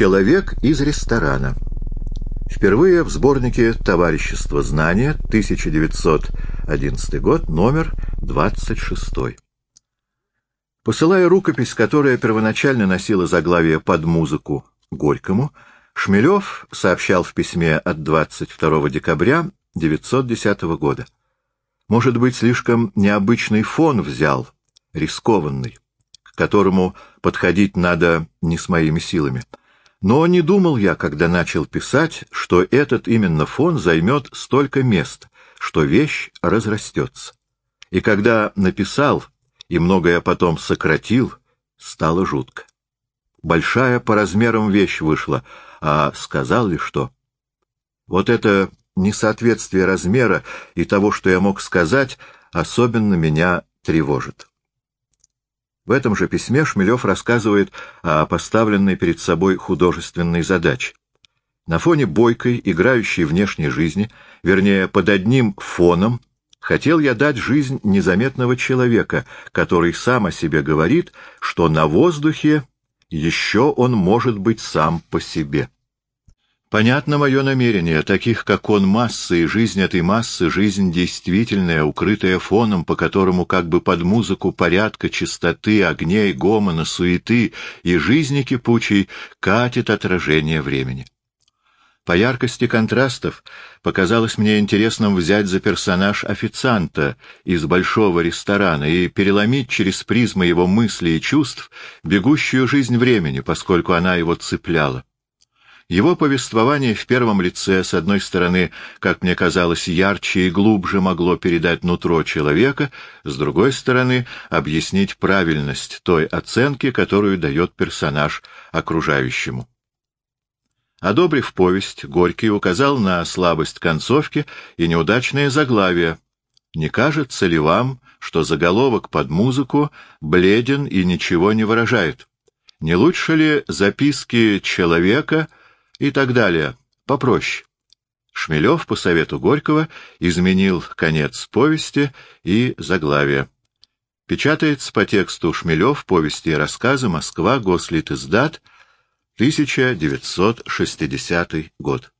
Человек из ресторана. Впервые в сборнике «Товарищество знания», 1911 год, номер 26. Посылая рукопись, которая первоначально носила заглавие «Под музыку» Горькому, Шмелев сообщал в письме от 22 декабря 1910 года. Может быть, слишком необычный фон взял, рискованный, к которому подходить надо не с моими силами. Но не думал я, когда начал писать, что этот именно фон займет столько мест, что вещь разрастется. И когда написал, и многое потом сократил, стало жутко. Большая по размерам вещь вышла, а сказал ли что? Вот это несоответствие размера и того, что я мог сказать, особенно меня тревожит. В этом же письме Шмелев рассказывает о поставленной перед собой художественной задаче. На фоне бойкой, играющей внешней жизни, вернее, под одним фоном, хотел я дать жизнь незаметного человека, который сам о себе говорит, что на воздухе еще он может быть сам по себе. Понятно мое намерение, таких как он массы, и жизнь этой массы — жизнь действительная, укрытая фоном, по которому как бы под музыку порядка, чистоты, огней, гомона, суеты и жизни кипучей катит отражение времени. По яркости контрастов показалось мне интересным взять за персонаж официанта из большого ресторана и переломить через призму его мыслей и чувств бегущую жизнь времени, поскольку она его цепляла. Его повествование в первом лице, с одной стороны, как мне казалось, ярче и глубже могло передать нутро человека, с другой стороны, объяснить правильность той оценки, которую дает персонаж окружающему. Одобрив повесть, Горький указал на слабость концовки и неудачное заглавие. «Не кажется ли вам, что заголовок под музыку бледен и ничего не выражает? Не лучше ли записки человека — и так далее, попроще. Шмелев по совету Горького изменил конец повести и заглавие. Печатается по тексту Шмелев повести и рассказы Москва, Гослит издат, 1960 год.